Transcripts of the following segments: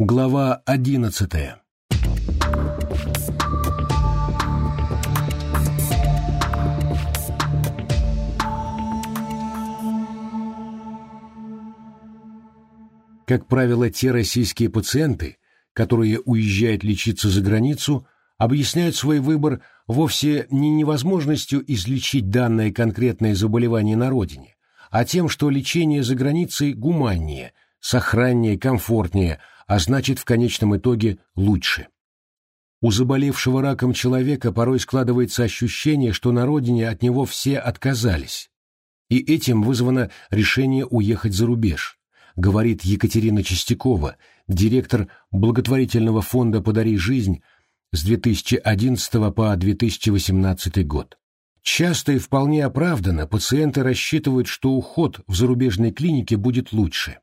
Глава одиннадцатая. Как правило, те российские пациенты, которые уезжают лечиться за границу, объясняют свой выбор вовсе не невозможностью излечить данное конкретное заболевание на родине, а тем, что лечение за границей гуманнее, сохраннее, комфортнее, а значит в конечном итоге лучше. У заболевшего раком человека порой складывается ощущение, что на родине от него все отказались. И этим вызвано решение уехать за рубеж, говорит Екатерина Чистякова, директор благотворительного фонда «Подари жизнь» с 2011 по 2018 год. Часто и вполне оправданно пациенты рассчитывают, что уход в зарубежной клинике будет лучше.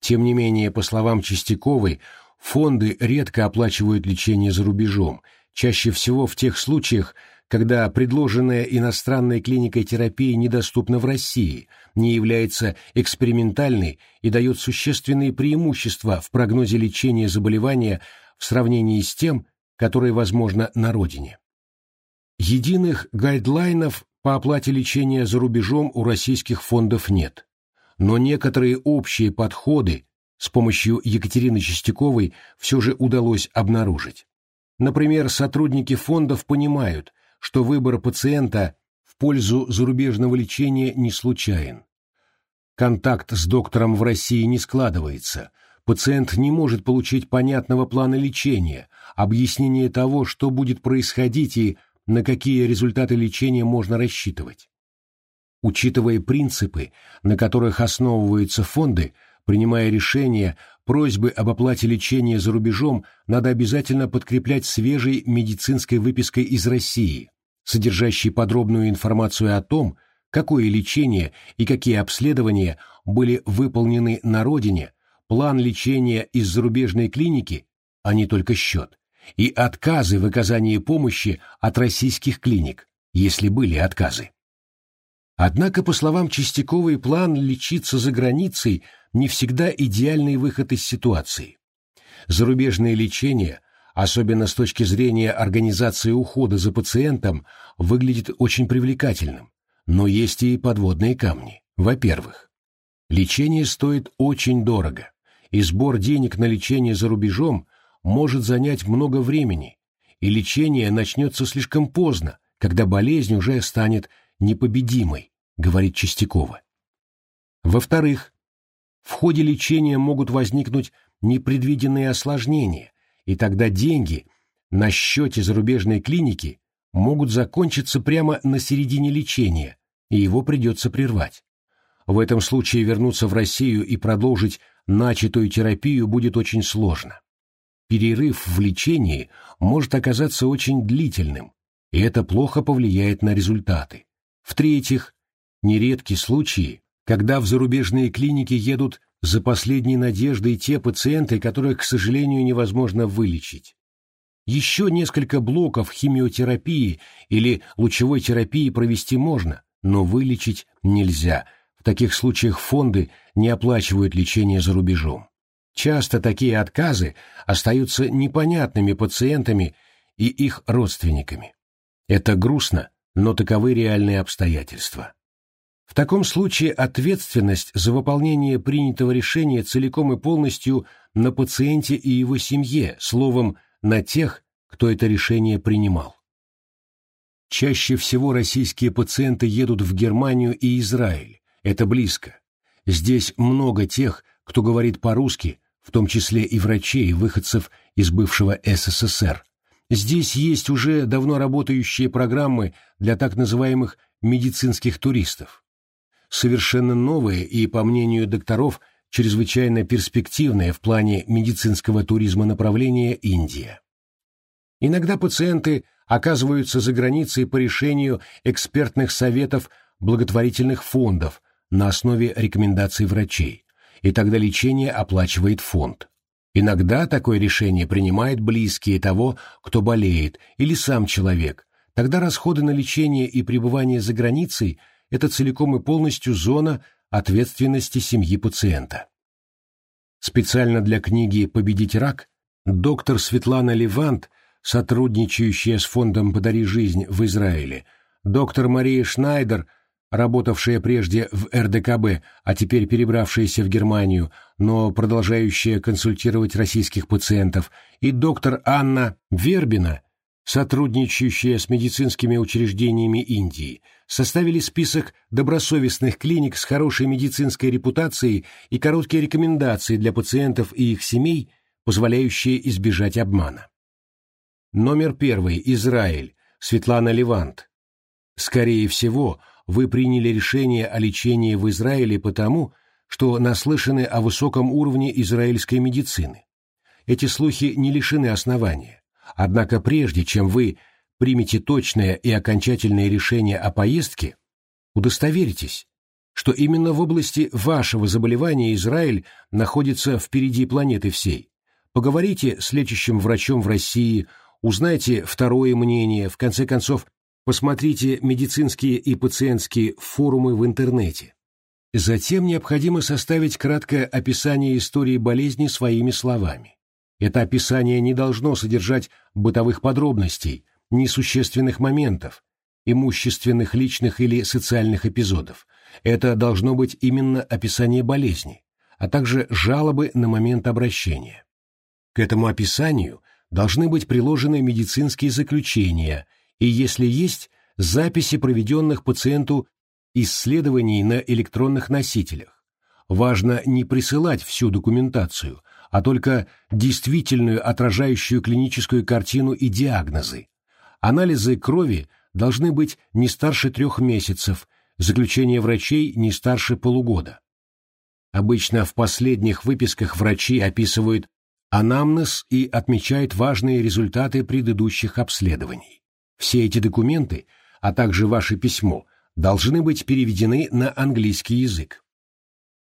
Тем не менее, по словам Чистяковой, фонды редко оплачивают лечение за рубежом, чаще всего в тех случаях, когда предложенная иностранной клиникой терапия недоступна в России, не является экспериментальной и дает существенные преимущества в прогнозе лечения заболевания в сравнении с тем, которое возможно на родине. Единых гайдлайнов по оплате лечения за рубежом у российских фондов нет, но некоторые общие подходы с помощью Екатерины Чистяковой все же удалось обнаружить. Например, сотрудники фондов понимают, что выбор пациента в пользу зарубежного лечения не случайен. Контакт с доктором в России не складывается, пациент не может получить понятного плана лечения, объяснения того, что будет происходить и на какие результаты лечения можно рассчитывать. Учитывая принципы, на которых основываются фонды, принимая решения, просьбы об оплате лечения за рубежом надо обязательно подкреплять свежей медицинской выпиской из России, содержащей подробную информацию о том, какое лечение и какие обследования были выполнены на родине, план лечения из зарубежной клиники, а не только счет, и отказы в оказании помощи от российских клиник, если были отказы. Однако, по словам Чистяковой, план лечиться за границей не всегда идеальный выход из ситуации. Зарубежное лечение, особенно с точки зрения организации ухода за пациентом, выглядит очень привлекательным, но есть и подводные камни. Во-первых, лечение стоит очень дорого, и сбор денег на лечение за рубежом может занять много времени, и лечение начнется слишком поздно, когда болезнь уже станет непобедимой, говорит Чистякова. Во-вторых, в ходе лечения могут возникнуть непредвиденные осложнения, и тогда деньги на счете зарубежной клиники могут закончиться прямо на середине лечения, и его придется прервать. В этом случае вернуться в Россию и продолжить начатую терапию будет очень сложно перерыв в лечении может оказаться очень длительным, и это плохо повлияет на результаты. В-третьих, нередки случаи, когда в зарубежные клиники едут за последней надеждой те пациенты, которых, к сожалению, невозможно вылечить. Еще несколько блоков химиотерапии или лучевой терапии провести можно, но вылечить нельзя. В таких случаях фонды не оплачивают лечение за рубежом. Часто такие отказы остаются непонятными пациентами и их родственниками. Это грустно, но таковы реальные обстоятельства. В таком случае ответственность за выполнение принятого решения целиком и полностью на пациенте и его семье, словом, на тех, кто это решение принимал. Чаще всего российские пациенты едут в Германию и Израиль, это близко. Здесь много тех, кто говорит по-русски, в том числе и врачей, выходцев из бывшего СССР. Здесь есть уже давно работающие программы для так называемых медицинских туристов. Совершенно новые и, по мнению докторов, чрезвычайно перспективное в плане медицинского туризма направление Индия. Иногда пациенты оказываются за границей по решению экспертных советов благотворительных фондов на основе рекомендаций врачей, и тогда лечение оплачивает фонд. Иногда такое решение принимает близкие того, кто болеет, или сам человек. Тогда расходы на лечение и пребывание за границей – это целиком и полностью зона ответственности семьи пациента. Специально для книги «Победить рак» доктор Светлана Левант, сотрудничающая с фондом «Подари жизнь» в Израиле, доктор Мария Шнайдер – работавшая прежде в РДКБ, а теперь перебравшаяся в Германию, но продолжающая консультировать российских пациентов, и доктор Анна Вербина, сотрудничающая с медицинскими учреждениями Индии, составили список добросовестных клиник с хорошей медицинской репутацией и короткие рекомендации для пациентов и их семей, позволяющие избежать обмана. Номер первый. Израиль. Светлана Левант. Скорее всего, вы приняли решение о лечении в Израиле потому, что наслышаны о высоком уровне израильской медицины. Эти слухи не лишены основания. Однако прежде, чем вы примете точное и окончательное решение о поездке, удостоверитесь, что именно в области вашего заболевания Израиль находится впереди планеты всей. Поговорите с лечащим врачом в России, узнайте второе мнение, в конце концов, Посмотрите медицинские и пациентские форумы в интернете. Затем необходимо составить краткое описание истории болезни своими словами. Это описание не должно содержать бытовых подробностей, несущественных моментов, имущественных личных или социальных эпизодов. Это должно быть именно описание болезни, а также жалобы на момент обращения. К этому описанию должны быть приложены медицинские заключения – и, если есть, записи проведенных пациенту исследований на электронных носителях. Важно не присылать всю документацию, а только действительную отражающую клиническую картину и диагнозы. Анализы крови должны быть не старше трех месяцев, заключение врачей не старше полугода. Обычно в последних выписках врачи описывают анамнез и отмечают важные результаты предыдущих обследований. Все эти документы, а также ваше письмо, должны быть переведены на английский язык.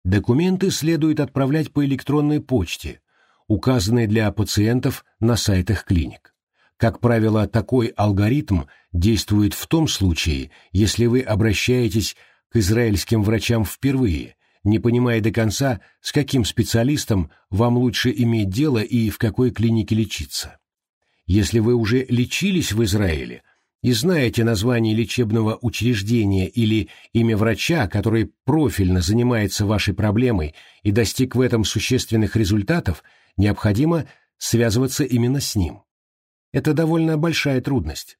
Документы следует отправлять по электронной почте, указанной для пациентов на сайтах клиник. Как правило, такой алгоритм действует в том случае, если вы обращаетесь к израильским врачам впервые, не понимая до конца, с каким специалистом вам лучше иметь дело и в какой клинике лечиться. Если вы уже лечились в Израиле, и знаете название лечебного учреждения или имя врача, который профильно занимается вашей проблемой и достиг в этом существенных результатов, необходимо связываться именно с ним. Это довольно большая трудность.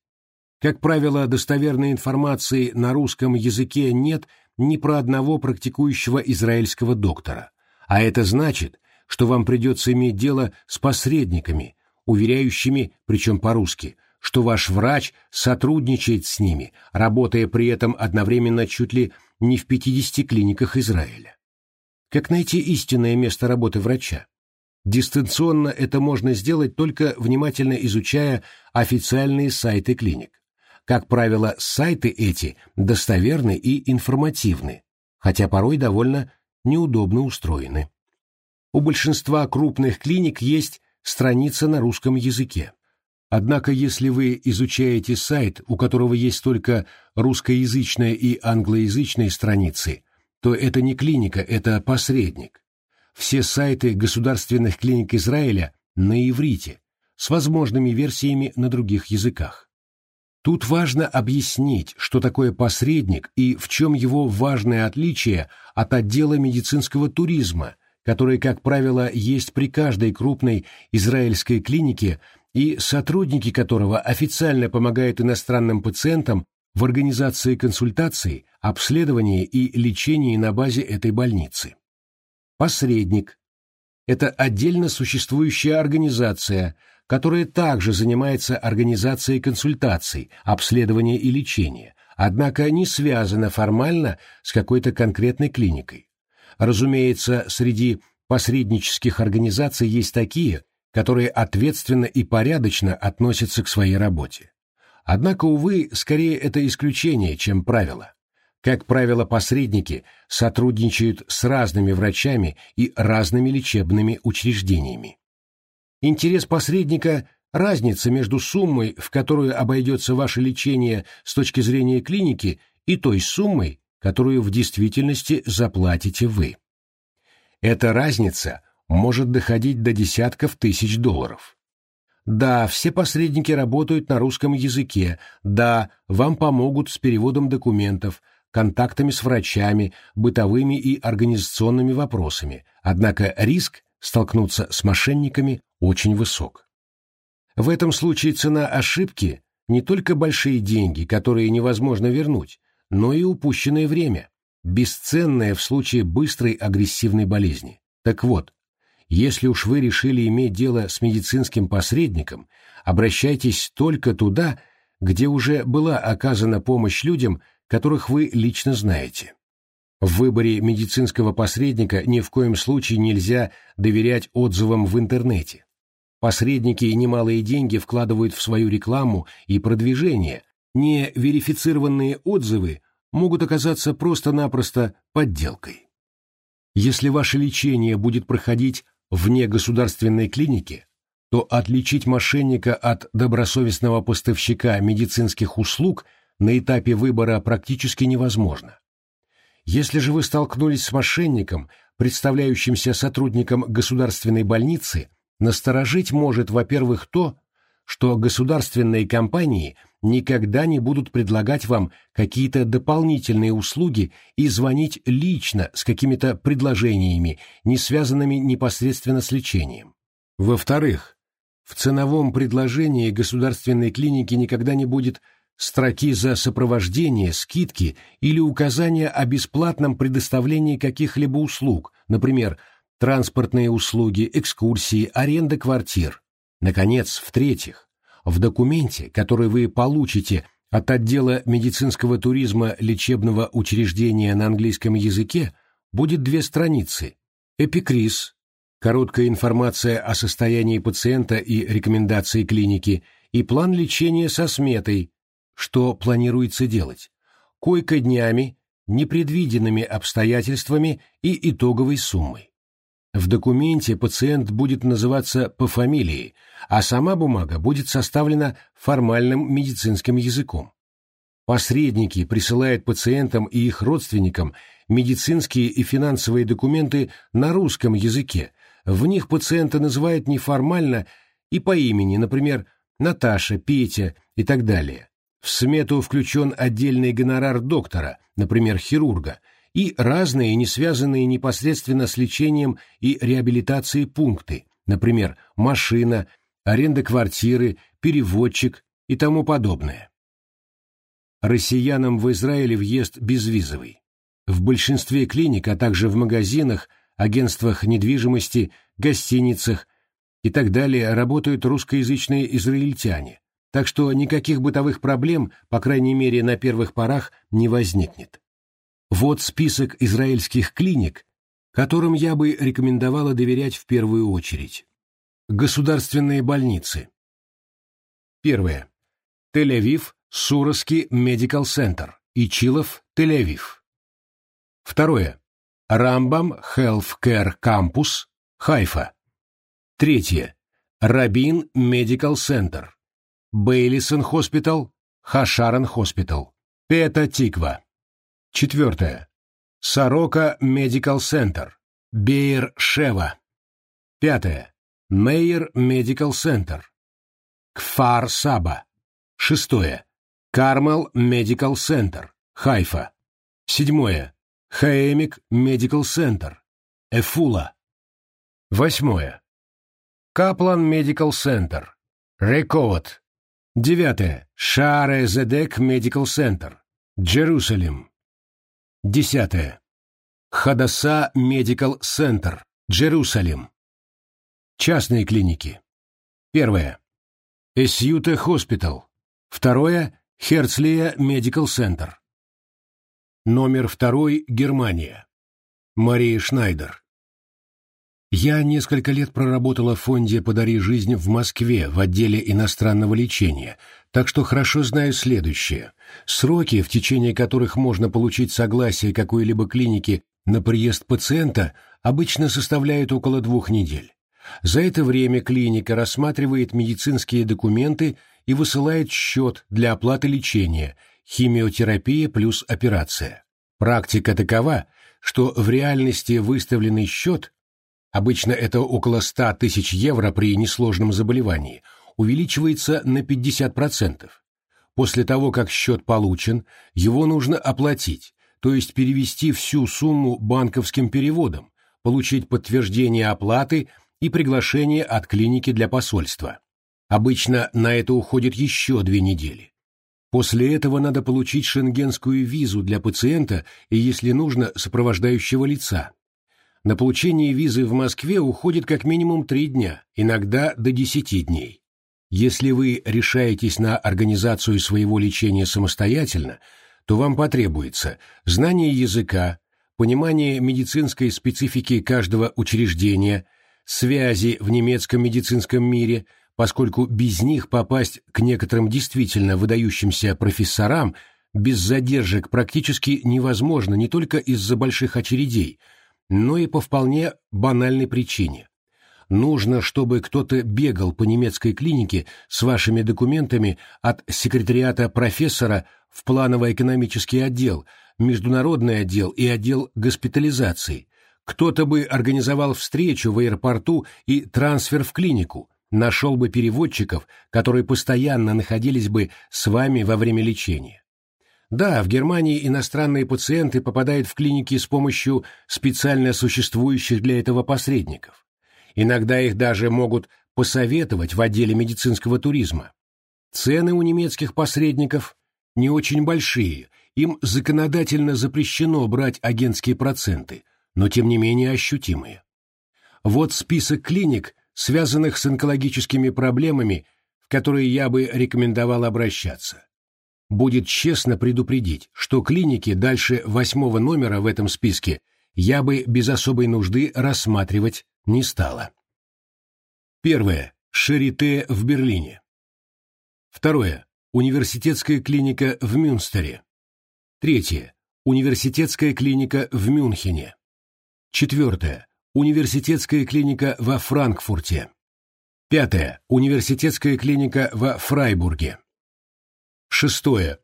Как правило, достоверной информации на русском языке нет ни про одного практикующего израильского доктора, а это значит, что вам придется иметь дело с посредниками, уверяющими, причем по-русски – что ваш врач сотрудничает с ними, работая при этом одновременно чуть ли не в 50 клиниках Израиля. Как найти истинное место работы врача? Дистанционно это можно сделать только внимательно изучая официальные сайты клиник. Как правило, сайты эти достоверны и информативны, хотя порой довольно неудобно устроены. У большинства крупных клиник есть страница на русском языке. Однако, если вы изучаете сайт, у которого есть только русскоязычная и англоязычные страницы, то это не клиника, это посредник. Все сайты государственных клиник Израиля на иврите, с возможными версиями на других языках. Тут важно объяснить, что такое посредник и в чем его важное отличие от отдела медицинского туризма, который, как правило, есть при каждой крупной израильской клинике и сотрудники которого официально помогают иностранным пациентам в организации консультаций, обследовании и лечении на базе этой больницы. Посредник – это отдельно существующая организация, которая также занимается организацией консультаций, обследования и лечения, однако не связана формально с какой-то конкретной клиникой. Разумеется, среди посреднических организаций есть такие, которые ответственно и порядочно относятся к своей работе. Однако, увы, скорее это исключение, чем правило. Как правило, посредники сотрудничают с разными врачами и разными лечебными учреждениями. Интерес посредника – разница между суммой, в которую обойдется ваше лечение с точки зрения клиники, и той суммой, которую в действительности заплатите вы. Эта разница может доходить до десятков тысяч долларов. Да, все посредники работают на русском языке, да, вам помогут с переводом документов, контактами с врачами, бытовыми и организационными вопросами, однако риск столкнуться с мошенниками очень высок. В этом случае цена ошибки не только большие деньги, которые невозможно вернуть, но и упущенное время, бесценное в случае быстрой агрессивной болезни. Так вот, если уж вы решили иметь дело с медицинским посредником, обращайтесь только туда, где уже была оказана помощь людям, которых вы лично знаете. В выборе медицинского посредника ни в коем случае нельзя доверять отзывам в интернете. Посредники немалые деньги вкладывают в свою рекламу и продвижение. Неверифицированные отзывы могут оказаться просто-напросто подделкой. Если ваше лечение будет проходить вне государственной клиники, то отличить мошенника от добросовестного поставщика медицинских услуг на этапе выбора практически невозможно. Если же вы столкнулись с мошенником, представляющимся сотрудником государственной больницы, Насторожить может, во-первых, то, что государственные компании никогда не будут предлагать вам какие-то дополнительные услуги и звонить лично с какими-то предложениями, не связанными непосредственно с лечением. Во-вторых, в ценовом предложении государственной клиники никогда не будет строки за сопровождение, скидки или указания о бесплатном предоставлении каких-либо услуг, например, транспортные услуги, экскурсии, аренда квартир. Наконец, в-третьих, в документе, который вы получите от отдела медицинского туризма лечебного учреждения на английском языке, будет две страницы. Эпикриз, короткая информация о состоянии пациента и рекомендации клиники, и план лечения со сметой, что планируется делать, койко-днями, непредвиденными обстоятельствами и итоговой суммой. В документе пациент будет называться по фамилии, а сама бумага будет составлена формальным медицинским языком. Посредники присылают пациентам и их родственникам медицинские и финансовые документы на русском языке. В них пациента называют неформально и по имени, например, Наташа, Петя и так далее. В смету включен отдельный гонорар доктора, например, хирурга, и разные, не связанные непосредственно с лечением и реабилитацией пункты, например, машина, аренда квартиры, переводчик и тому подобное. Россиянам в Израиле въезд безвизовый. В большинстве клиник, а также в магазинах, агентствах недвижимости, гостиницах и так далее работают русскоязычные израильтяне, так что никаких бытовых проблем, по крайней мере на первых порах, не возникнет. Вот список израильских клиник, которым я бы рекомендовала доверять в первую очередь. Государственные больницы. Первое. Тель-Авив, Суровский Медикал Центр, Ичилов, Тель-Авив. Второе. Rambam Health Campus, Хайфа. Третье. Rabin Medical Center, Beilinson Hospital, Hasharon Hospital, Петах-Тиква. Четвертое. Soroka Medical Center. Беэр-Шева. Пятое. Meir Medical Center. Кфар Саба. Шестое. Carmel Medical Center. Хайфа. Седьмое. HaEmek Medical Center. Афула. Восьмое. Kaplan Medical Center. Реховот. Девятое. Shaare Zedek Medical Center. Jerusalem. Десятое. Hadassah Medical Center, Jerusalem. Частные клиники. Первое. Assuta Hospital. Второе. Херцлия Медикал Центр. Номер второй. Германия. Мария Шнайдер. Я несколько лет проработала в фонде «Подари жизнь» в Москве в отделе иностранного лечения, так что хорошо знаю следующее. Сроки, в течение которых можно получить согласие какой-либо клиники на приезд пациента, обычно составляют около двух недель. За это время клиника рассматривает медицинские документы и высылает счет для оплаты лечения, химиотерапия плюс операция. Практика такова, что в реальности выставленный счет обычно это около 100 тысяч евро при несложном заболевании, увеличивается на 50%. После того, как счет получен, его нужно оплатить, то есть перевести всю сумму банковским переводом, получить подтверждение оплаты и приглашение от клиники для посольства. Обычно на это уходит еще две недели. После этого надо получить шенгенскую визу для пациента и, если нужно, сопровождающего лица. На получение визы в Москве уходит как минимум три дня, иногда до десяти дней. Если вы решаетесь на организацию своего лечения самостоятельно, то вам потребуется знание языка, понимание медицинской специфики каждого учреждения, связи в немецком медицинском мире, поскольку без них попасть к некоторым действительно выдающимся профессорам без задержек практически невозможно не только из-за больших очередей, но и по вполне банальной причине нужно, чтобы кто-то бегал по немецкой клинике с вашими документами от секретариата профессора в планово-экономический отдел, международный отдел и отдел госпитализации. Кто-то бы организовал встречу в аэропорту и трансфер в клинику, нашел бы переводчиков, которые постоянно находились бы с вами во время лечения. Да, в Германии иностранные пациенты попадают в клиники с помощью специально существующих для этого посредников. Иногда их даже могут посоветовать в отделе медицинского туризма. Цены у немецких посредников не очень большие, им законодательно запрещено брать агентские проценты, но тем не менее ощутимые. Вот список клиник, связанных с онкологическими проблемами, в которые я бы рекомендовал обращаться. Будет честно предупредить, что клиники дальше восьмого номера в этом списке я бы без особой нужды рассматривать не стало. Первое. Шарите в Берлине. Второе. Университетская клиника в Мюнстере. Третье. Университетская клиника в Мюнхене. Четвертое. Университетская клиника во Франкфурте. Пятое. Университетская клиника во Фрайбурге. Шестое.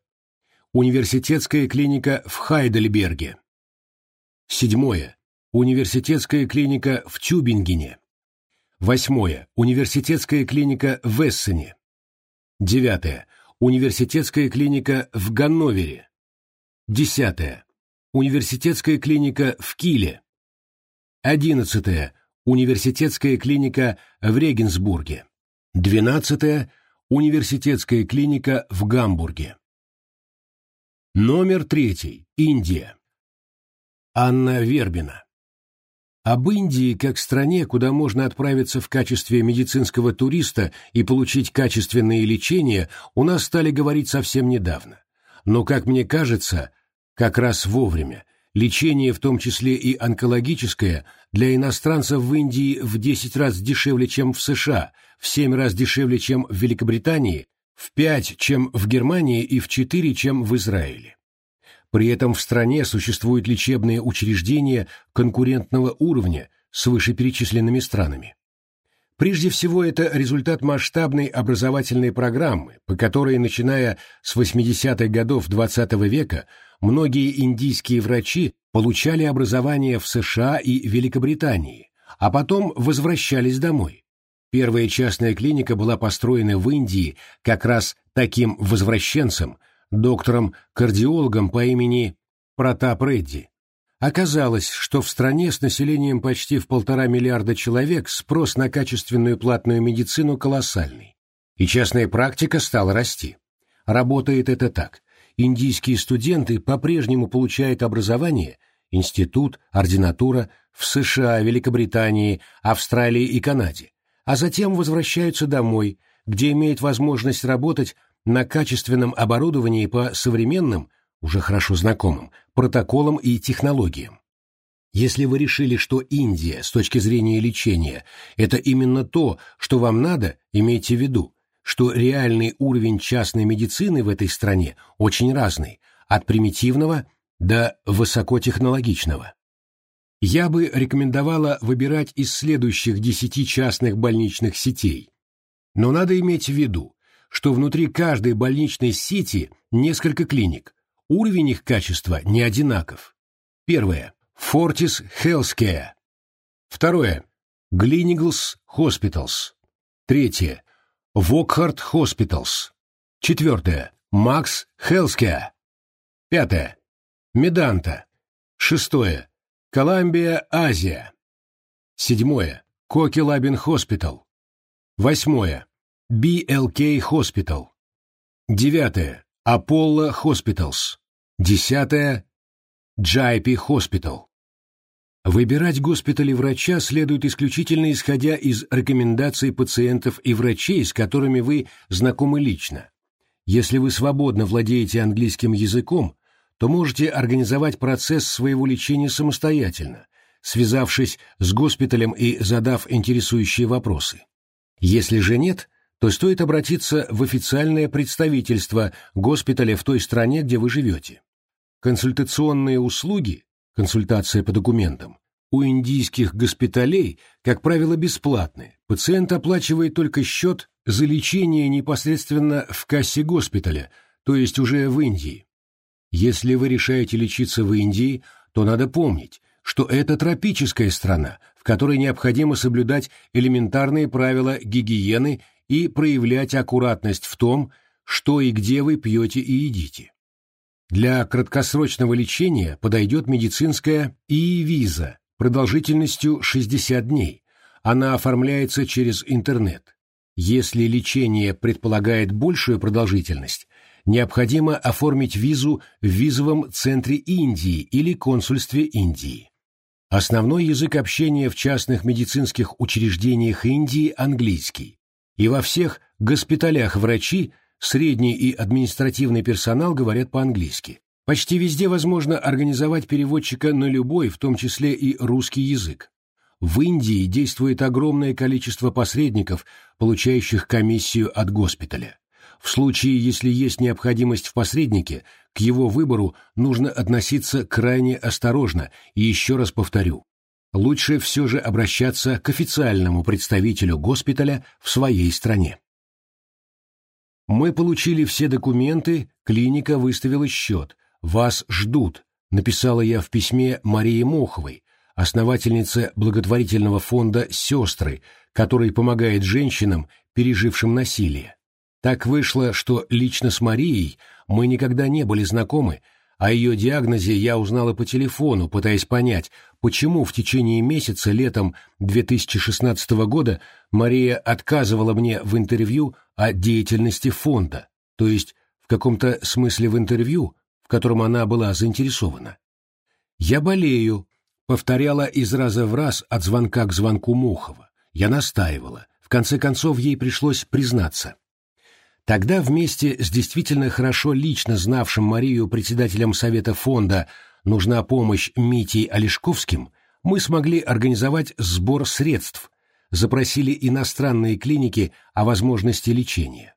Университетская клиника в Хайдельберге. Седьмое. Университетская клиника в Тюбингене. Восьмое. Университетская клиника в Эссене. Девятое. Университетская клиника в Ганновере. Десятое. Университетская клиника в Киле. Одиннадцатое. Университетская клиника в Регенсбурге. Двенадцатое. Университетская клиника в Гамбурге. Номер третий. Индия. Анна Вербина. Об Индии как стране, куда можно отправиться в качестве медицинского туриста и получить качественное лечение, у нас стали говорить совсем недавно. Но, как мне кажется, как раз вовремя. Лечение, в том числе и онкологическое, для иностранцев в Индии в 10 раз дешевле, чем в США, в 7 раз дешевле, чем в Великобритании, в 5, чем в Германии и в 4, чем в Израиле. При этом в стране существуют лечебные учреждения конкурентного уровня с вышеперечисленными странами. Прежде всего, это результат масштабной образовательной программы, по которой, начиная с 80-х годов XX -го века, многие индийские врачи получали образование в США и Великобритании, а потом возвращались домой. Первая частная клиника была построена в Индии как раз таким возвращенцем – доктором-кардиологом по имени Протап Редди. Оказалось, что в стране с населением почти в полтора миллиарда человек спрос на качественную платную медицину колоссальный, и частная практика стала расти. Работает это так. Индийские студенты по-прежнему получают образование, институт, ординатура в США, Великобритании, Австралии и Канаде, а затем возвращаются домой, где имеют возможность работать на качественном оборудовании по современным, уже хорошо знакомым, протоколам и технологиям. Если вы решили, что Индия с точки зрения лечения – это именно то, что вам надо, имейте в виду, что реальный уровень частной медицины в этой стране очень разный, от примитивного до высокотехнологичного. Я бы рекомендовала выбирать из следующих десяти частных больничных сетей. Но надо иметь в виду, что внутри каждой больничной сети несколько клиник. Уровень их качества не одинаков. Первое. Fortis Healthcare. Второе. Gleneagles Hospitals. Третье. Wockhardt Hospitals. Четвертое. Max Healthcare. Пятое. Medanta. Шестое. Columbia Asia. Седьмое. Kokilaben Hospital. Восьмое. BLK Hospital. Девятое. Apollo Hospitals. Десятое. Jaypee Hospital. Выбирать госпитали врача следует исключительно исходя из рекомендаций пациентов и врачей, с которыми вы знакомы лично. Если вы свободно владеете английским языком, то можете организовать процесс своего лечения самостоятельно, связавшись с госпиталем и задав интересующие вопросы. Если же нет, то стоит обратиться в официальное представительство госпиталя в той стране, где вы живете. Консультационные услуги консультация по документам, у индийских госпиталей, как правило, бесплатны. Пациент оплачивает только счет за лечение непосредственно в кассе госпиталя, то есть уже в Индии. Если вы решаете лечиться в Индии, то надо помнить, что это тропическая страна, в которой необходимо соблюдать элементарные правила гигиены и проявлять аккуратность в том, что и где вы пьете и едите. Для краткосрочного лечения подойдет медицинская ИИ-виза продолжительностью 60 дней. Она оформляется через интернет. Если лечение предполагает большую продолжительность, необходимо оформить визу в визовом центре Индии или консульстве Индии. Основной язык общения в частных медицинских учреждениях Индии – английский. И во всех госпиталях врачи – Средний и административный персонал говорят по-английски. Почти везде возможно организовать переводчика на любой, в том числе и русский язык. В Индии действует огромное количество посредников, получающих комиссию от госпиталя. В случае, если есть необходимость в посреднике, к его выбору нужно относиться крайне осторожно, и еще раз повторю, лучше все же обращаться к официальному представителю госпиталя в своей стране. Мы получили все документы, клиника выставила счет. Вас ждут, написала я в письме Марии Моховой, основательнице благотворительного фонда «Сестры», который помогает женщинам, пережившим насилие. Так вышло, что лично с Марией мы никогда не были знакомы, о ее диагнозе я узнала по телефону, пытаясь понять, почему в течение месяца летом 2016 года Мария отказывала мне в интервью о деятельности фонда, то есть в каком-то смысле в интервью, в котором она была заинтересована. «Я болею», — повторяла из раза в раз от звонка к звонку Мухова. Я настаивала. В конце концов, ей пришлось признаться. Тогда вместе с действительно хорошо лично знавшим Марию председателем Совета фонда «Нужна помощь» Митей Олешковским мы смогли организовать сбор средств, запросили иностранные клиники о возможности лечения.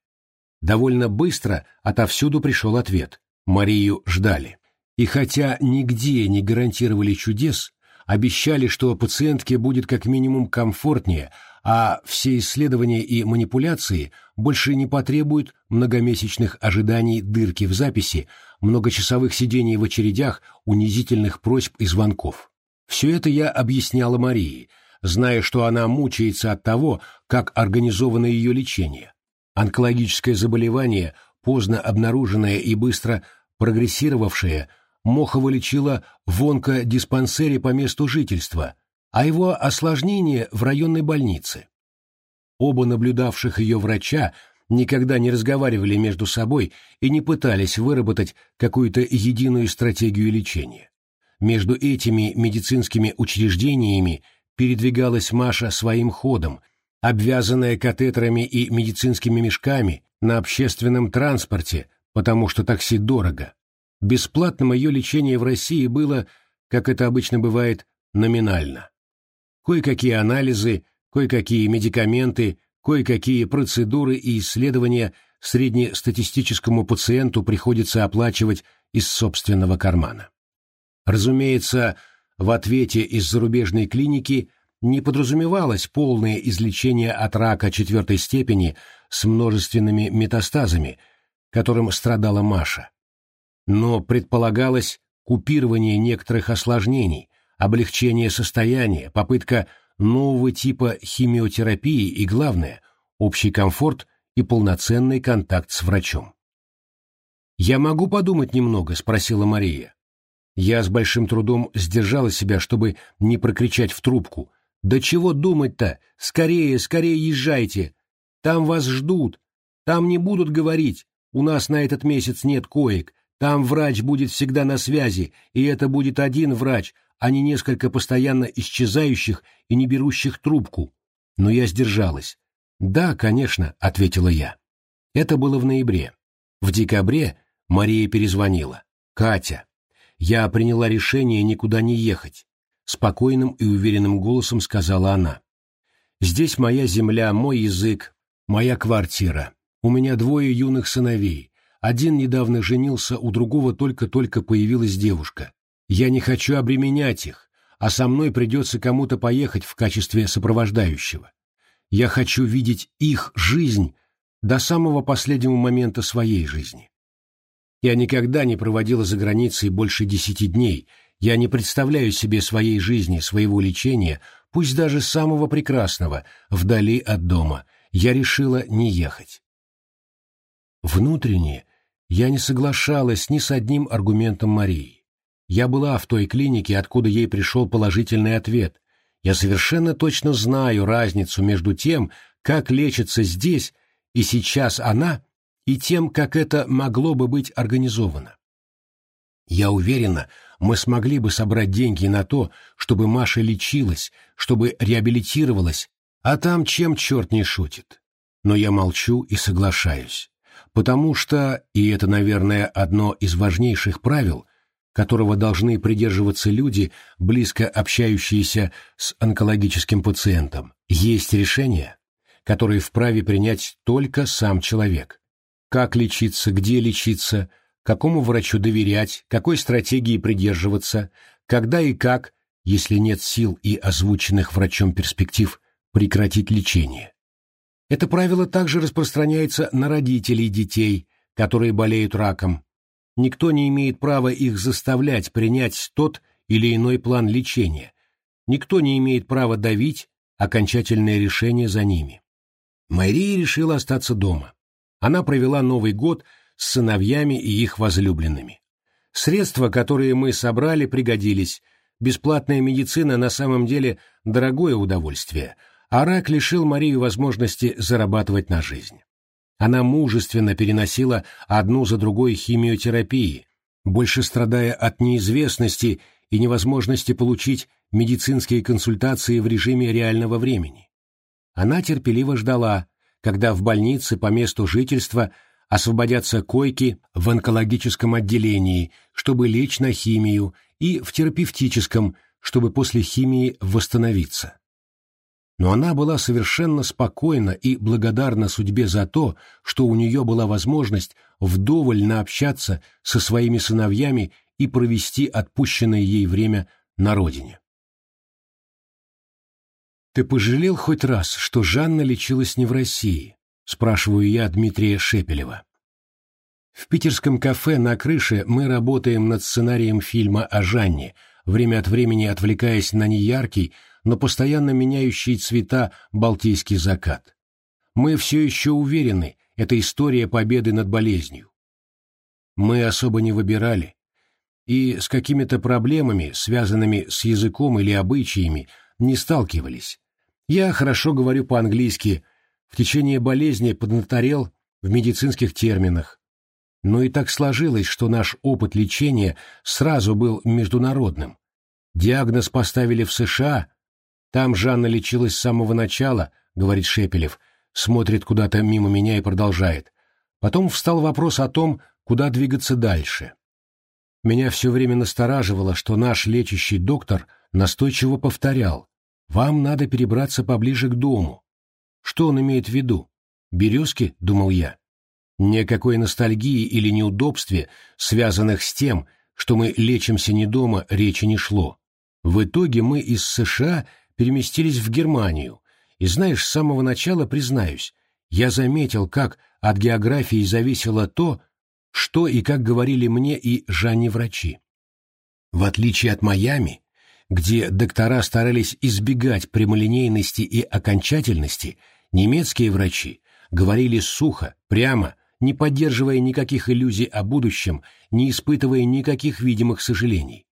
Довольно быстро отовсюду пришел ответ. Марию ждали. И хотя нигде не гарантировали чудес, обещали, что пациентке будет как минимум комфортнее, а все исследования и манипуляции больше не потребуют многомесячных ожиданий дырки в записи, многочасовых сидений в очередях, унизительных просьб и звонков. Все это я объясняла Марии, зная, что она мучается от того, как организовано ее лечение. Онкологическое заболевание, поздно обнаруженное и быстро прогрессировавшее, Мохова лечила в онкодиспансере по месту жительства – а его осложнение в районной больнице. Оба наблюдавших ее врача никогда не разговаривали между собой и не пытались выработать какую-то единую стратегию лечения. Между этими медицинскими учреждениями передвигалась Маша своим ходом, обвязанная катетерами и медицинскими мешками на общественном транспорте, потому что такси дорого. Бесплатным ее лечение в России было, как это обычно бывает, номинально кое-какие анализы, кое-какие медикаменты, кое-какие процедуры и исследования среднестатистическому пациенту приходится оплачивать из собственного кармана. Разумеется, в ответе из зарубежной клиники не подразумевалось полное излечение от рака четвертой степени с множественными метастазами, которым страдала Маша. Но предполагалось купирование некоторых осложнений, облегчение состояния, попытка нового типа химиотерапии и, главное, общий комфорт и полноценный контакт с врачом. «Я могу подумать немного?» — спросила Мария. Я с большим трудом сдержала себя, чтобы не прокричать в трубку. «Да чего думать-то? Скорее, скорее езжайте! Там вас ждут! Там не будут говорить! У нас на этот месяц нет коек! Там врач будет всегда на связи, и это будет один врач, а не несколько постоянно исчезающих и не берущих трубку!» Но я сдержалась. «Да, конечно», — ответила я. Это было в ноябре. В декабре Мария перезвонила. «Катя, я приняла решение никуда не ехать», — спокойным и уверенным голосом сказала она. «Здесь моя земля, мой язык, моя квартира. У меня двое юных сыновей. Один недавно женился, у другого только-только появилась девушка. Я не хочу обременять их, а со мной придется кому-то поехать в качестве сопровождающего. Я хочу видеть их жизнь до самого последнего момента своей жизни. Я никогда не проводила за границей больше десяти дней. Я не представляю себе своей жизни, своего лечения, пусть даже самого прекрасного, вдали от дома. Я решила не ехать. Внутренне я не соглашалась ни с одним аргументом Марии. Я была в той клинике, откуда ей пришел положительный ответ, я совершенно точно знаю разницу между тем, как лечится здесь и сейчас она, и тем, как это могло бы быть организовано. Я уверена, мы смогли бы собрать деньги на то, чтобы Маша лечилась, чтобы реабилитировалась, а там чем черт не шутит. Но я молчу и соглашаюсь, потому что, и это, наверное, одно из важнейших правил, которого должны придерживаться люди, близко общающиеся с онкологическим пациентом. Есть решения, которые вправе принять только сам человек. Как лечиться, где лечиться, какому врачу доверять, какой стратегии придерживаться, когда и как, если нет сил и озвученных врачом перспектив, прекратить лечение. Это правило также распространяется на родителей детей, которые болеют раком, Никто не имеет права их заставлять принять тот или иной план лечения. Никто не имеет права давить окончательное решение за ними. Мария решила остаться дома. Она провела Новый год с сыновьями и их возлюбленными. Средства, которые мы собрали, пригодились. Бесплатная медицина на самом деле дорогое удовольствие, а рак лишил Марию возможности зарабатывать на жизнь. Она мужественно переносила одну за другой химиотерапии, больше страдая от неизвестности и невозможности получить медицинские консультации в режиме реального времени. Она терпеливо ждала, когда в больнице по месту жительства освободятся койки в онкологическом отделении, чтобы лечь на химию, и в терапевтическом, чтобы после химии восстановиться но она была совершенно спокойна и благодарна судьбе за то, что у нее была возможность вдоволь наобщаться со своими сыновьями и провести отпущенное ей время на родине. «Ты пожалел хоть раз, что Жанна лечилась не в России?» — спрашиваю я Дмитрия Шепелева. В питерском кафе на крыше мы работаем над сценарием фильма о Жанне, время от времени отвлекаясь на неяркий, но постоянно меняющие цвета Балтийский закат. Мы все еще уверены, это история победы над болезнью. Мы особо не выбирали, и с какими-то проблемами, связанными с языком или обычаями, не сталкивались. Я хорошо говорю по-английски, в течение болезни поднаторел в медицинских терминах. Но и так сложилось, что наш опыт лечения сразу был международным. Диагноз поставили в США, там Жанна лечилась с самого начала, говорит Шепелев, смотрит куда-то мимо меня и продолжает. Потом встал вопрос о том, куда двигаться дальше. Меня все время настораживало, что наш лечащий доктор настойчиво повторял, «Вам надо перебраться поближе к дому». Что он имеет в виду? «Березки?» — думал я. Ни о какой ностальгии или неудобстве, связанных с тем, что мы лечимся не дома, речи не шло. В итоге мы из США переместились в Германию, и знаешь, с самого начала, признаюсь, я заметил, как от географии зависело то, что и как говорили мне и Жанне врачи. В отличие от Майами, где доктора старались избегать прямолинейности и окончательности, немецкие врачи говорили сухо, прямо, не поддерживая никаких иллюзий о будущем, не испытывая никаких видимых сожалений.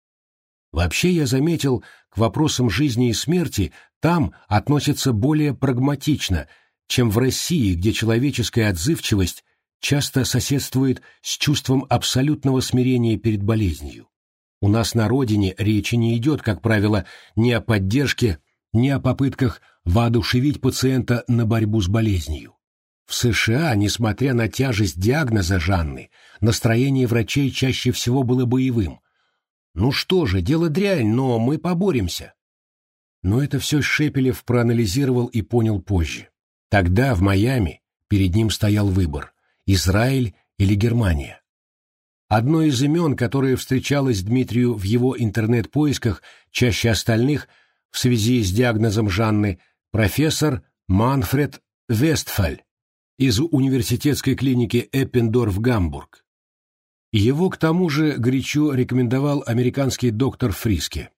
Вообще я заметил, к вопросам жизни и смерти там относятся более прагматично, чем в России, где человеческая отзывчивость часто соседствует с чувством абсолютного смирения перед болезнью. У нас на родине речи не идет, как правило, ни о поддержке, ни о попытках воодушевить пациента на борьбу с болезнью. В США, несмотря на тяжесть диагноза Жанны, настроение врачей чаще всего было боевым. «Ну что же, дело дрянь, но мы поборемся». Но это все Шепелев проанализировал и понял позже. Тогда, в Майами, перед ним стоял выбор – Израиль или Германия. Одно из имен, которое встречалось Дмитрию в его интернет-поисках чаще остальных в связи с диагнозом Жанны, профессор Манфред Вестфаль из университетской клиники Эппендорф Гамбург. Его к тому же горячо рекомендовал американский доктор Фриске.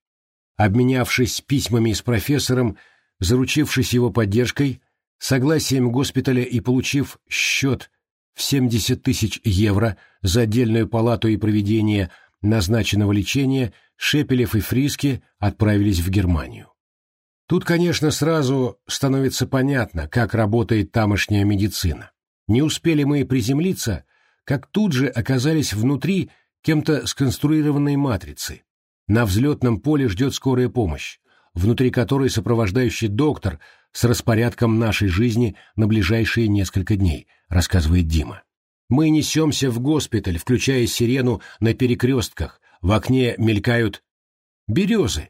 Обменявшись письмами с профессором, заручившись его поддержкой, согласием госпиталя и получив счет в 70 тысяч евро за отдельную палату и проведение назначенного лечения, Шепелев и Фриски отправились в Германию. Тут, конечно, сразу становится понятно, как работает тамошняя медицина. Не успели мы приземлиться, как тут же оказались внутри кем-то сконструированной матрицы. На взлетном поле ждет скорая помощь, внутри которой сопровождающий доктор с распорядком нашей жизни на ближайшие несколько дней, рассказывает Дима. Мы несемся в госпиталь, включая сирену на перекрестках, в окне мелькают березы,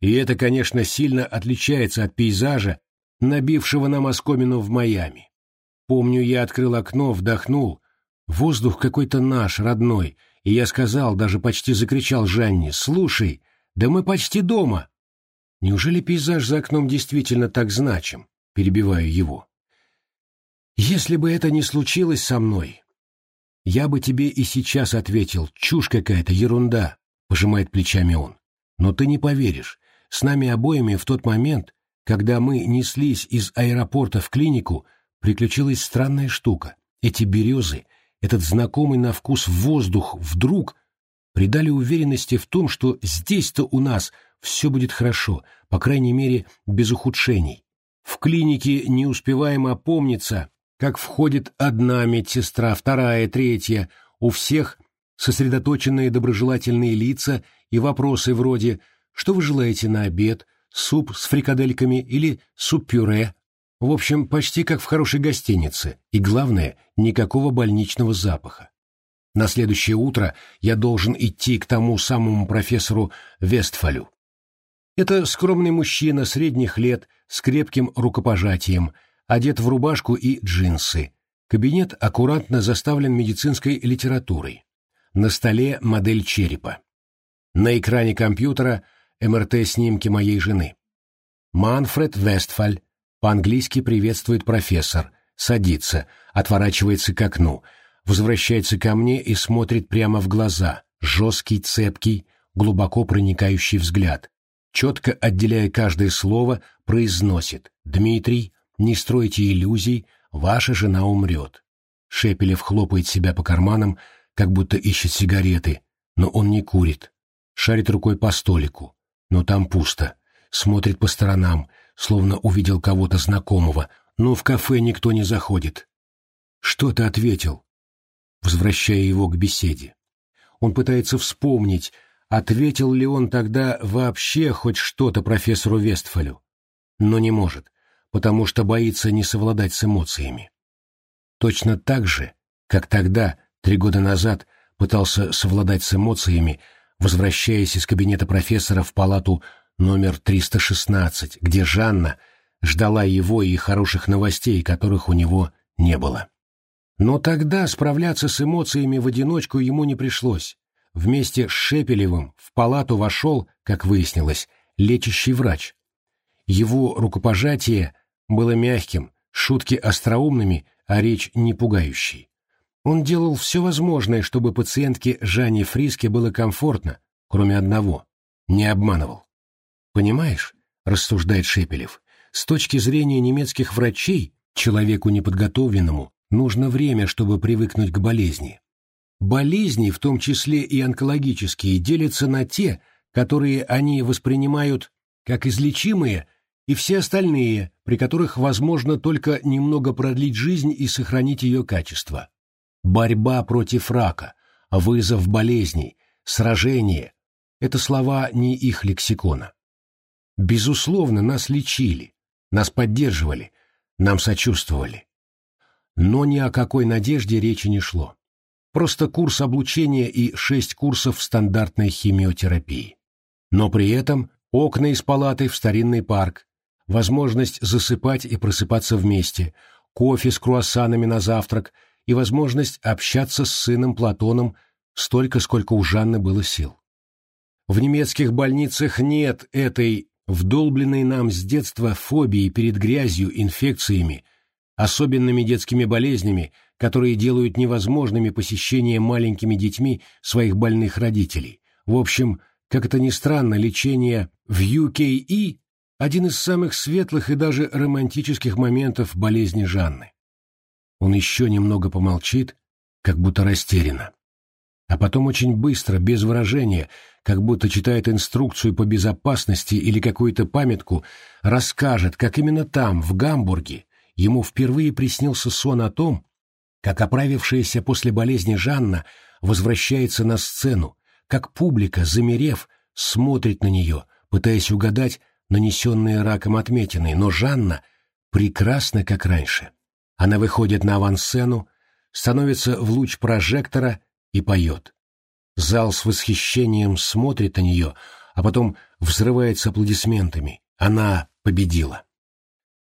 и это, конечно, сильно отличается от пейзажа, набившего нам оскомину в Майами. Помню, я открыл окно, вдохнул. Воздух какой-то наш, родной, и я сказал, даже почти закричал Жанне, «Слушай, да мы почти дома!» Неужели пейзаж за окном действительно так значим? Перебиваю его. Если бы это не случилось со мной, я бы тебе и сейчас ответил, чушь какая-то, ерунда, пожимает плечами он. Но ты не поверишь, с нами обоими в тот момент, когда мы неслись из аэропорта в клинику, приключилась странная штука. Эти березы, этот знакомый на вкус воздух вдруг придали уверенности в том, что здесь-то у нас все будет хорошо, по крайней мере, без ухудшений. В клинике не успеваем опомниться, как входит одна медсестра, вторая, третья, у всех сосредоточенные доброжелательные лица и вопросы вроде что вы желаете на обед? Суп с фрикадельками или суп-пюре? В общем, почти как в хорошей гостинице. И главное, никакого больничного запаха. На следующее утро я должен идти к тому самому профессору Вестфалю. Это скромный мужчина средних лет с крепким рукопожатием, одет в рубашку и джинсы. Кабинет аккуратно заставлен медицинской литературой. На столе модель черепа. На экране компьютера МРТ-снимки моей жены. Манфред Вестфаль по-английски приветствует профессор, садится, отворачивается к окну, возвращается ко мне и смотрит прямо в глаза, жесткий, цепкий, глубоко проникающий взгляд. Четко отделяя каждое слово, произносит «Дмитрий, не стройте иллюзий, ваша жена умрет». Шепелев хлопает себя по карманам, как будто ищет сигареты, но он не курит. Шарит рукой по столику но там пусто. Смотрит по сторонам, словно увидел кого-то знакомого, но в кафе никто не заходит. «Что ты ответил?» Возвращая его к беседе. Он пытается вспомнить, ответил ли он тогда вообще хоть что-то профессору Вестфалю, но не может, потому что боится не совладать с эмоциями. Точно так же, как тогда, три года назад, пытался совладать с эмоциями, возвращаясь из кабинета профессора в палату номер 316, где Жанна ждала его и хороших новостей, которых у него не было. Но тогда справляться с эмоциями в одиночку ему не пришлось. Вместе с Шепелевым в палату вошел, как выяснилось, лечащий врач. Его рукопожатие было мягким, шутки остроумными, а речь не пугающей. Он делал все возможное, чтобы пациентке Жанне Фриске было комфортно, кроме одного — не обманывал. Понимаешь, рассуждает Шепелев, с точки зрения немецких врачей, человеку неподготовленному нужно время, чтобы привыкнуть к болезни. Болезни, в том числе и онкологические, делятся на те, которые они воспринимают как излечимые, и все остальные, при которых возможно только немного продлить жизнь и сохранить ее качество. Борьба против рака, вызов болезней, сражение – это слова не их лексикона. Безусловно, нас лечили, нас поддерживали, нам сочувствовали. Но ни о какой надежде речи не шло. Просто курс облучения и шесть курсов стандартной химиотерапии. Но при этом окна из палаты в старинный парк, возможность засыпать и просыпаться вместе, кофе с круассанами на завтрак и возможность общаться с сыном Платоном столько, сколько у Жанны было сил. В немецких больницах нет этой вдолбленной нам с детства фобии перед грязью, инфекциями, особенными детскими болезнями, которые делают невозможными посещение маленькими детьми своих больных родителей. В общем, как это ни странно, лечение в UKE – один из самых светлых и даже романтических моментов болезни Жанны. Он еще немного помолчит, как будто растерянно. А потом очень быстро, без выражения, как будто читает инструкцию по безопасности или какую-то памятку, расскажет, как именно там, в Гамбурге, ему впервые приснился сон о том, как оправившаяся после болезни Жанна возвращается на сцену, как публика, замерев, смотрит на нее, пытаясь угадать нанесенные раком отметины, но Жанна прекрасна, как раньше. Она выходит на авансцену, становится в луч прожектора и поет. Зал с восхищением смотрит на нее, а потом взрывается аплодисментами. Она победила.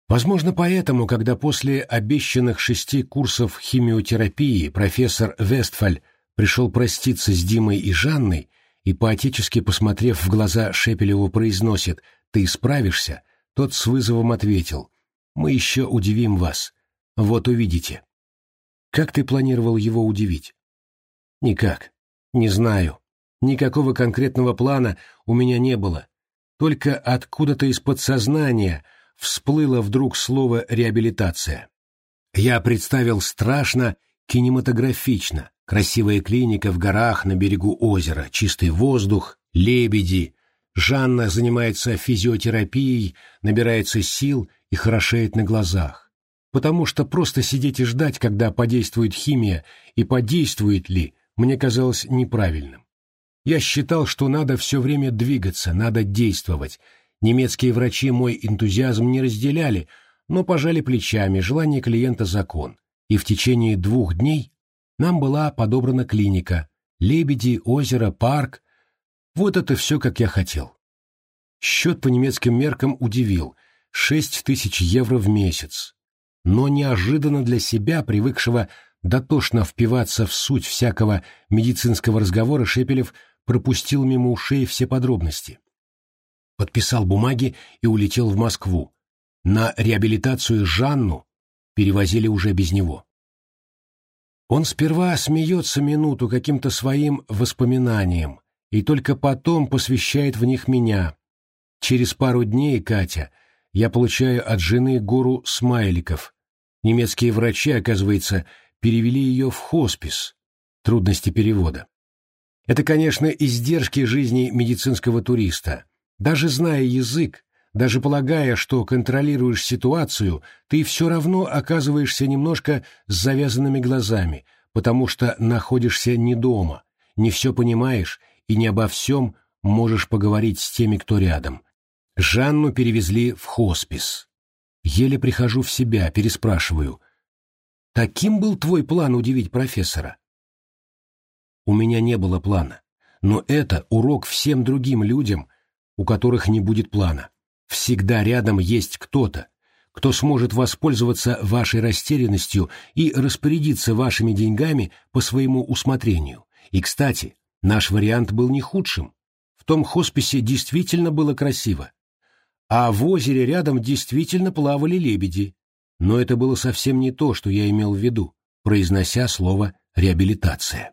Возможно, поэтому, когда после обещанных шести курсов химиотерапии профессор Вестфаль пришел проститься с Димой и Жанной и, поотечески посмотрев в глаза Шепелеву, произносит «Ты справишься», тот с вызовом ответил «Мы еще удивим вас. Вот увидите». Как ты планировал его удивить? Никак. Не знаю. Никакого конкретного плана у меня не было. Только откуда-то из подсознания всплыло вдруг слово «реабилитация». Я представил страшно кинематографично. Красивая клиника в горах на берегу озера, чистый воздух, лебеди. Жанна занимается физиотерапией, набирается сил и хорошеет на глазах. Потому что просто сидеть и ждать, когда подействует химия, и подействует ли, мне казалось неправильным. Я считал, что надо все время двигаться, надо действовать. Немецкие врачи мой энтузиазм не разделяли, но пожали плечами, желание клиента закон. И в течение двух дней нам была подобрана клиника, лебеди, озеро, парк. Вот это все, как я хотел. Счет по немецким меркам удивил — шесть тысяч евро в месяц. Но неожиданно для себя, привыкшего дотошно впиваться в суть всякого медицинского разговора, Шепелев пропустил мимо ушей все подробности. Подписал бумаги и улетел в Москву. На реабилитацию Жанну перевозили уже без него. Он сперва смеется минуту каким-то своим воспоминанием и только потом посвящает в них меня. Через пару дней, Катя, я получаю от жены гору смайликов. Немецкие врачи, оказывается, перевели ее в хоспис. Трудности перевода. Это, конечно, издержки жизни медицинского туриста. Даже зная язык, даже полагая, что контролируешь ситуацию, ты все равно оказываешься немножко с завязанными глазами, потому что находишься не дома, не все понимаешь и не обо всем можешь поговорить с теми, кто рядом. Жанну перевезли в хоспис. Еле прихожу в себя, переспрашиваю, Таким был твой план удивить профессора? У меня не было плана, но это урок всем другим людям, у которых не будет плана. Всегда рядом есть кто-то, кто сможет воспользоваться вашей растерянностью и распорядиться вашими деньгами по своему усмотрению. И, кстати, наш вариант был не худшим. В том хосписе действительно было красиво. А в озере рядом действительно плавали лебеди. Но это было совсем не то, что я имел в виду, произнося слово «реабилитация».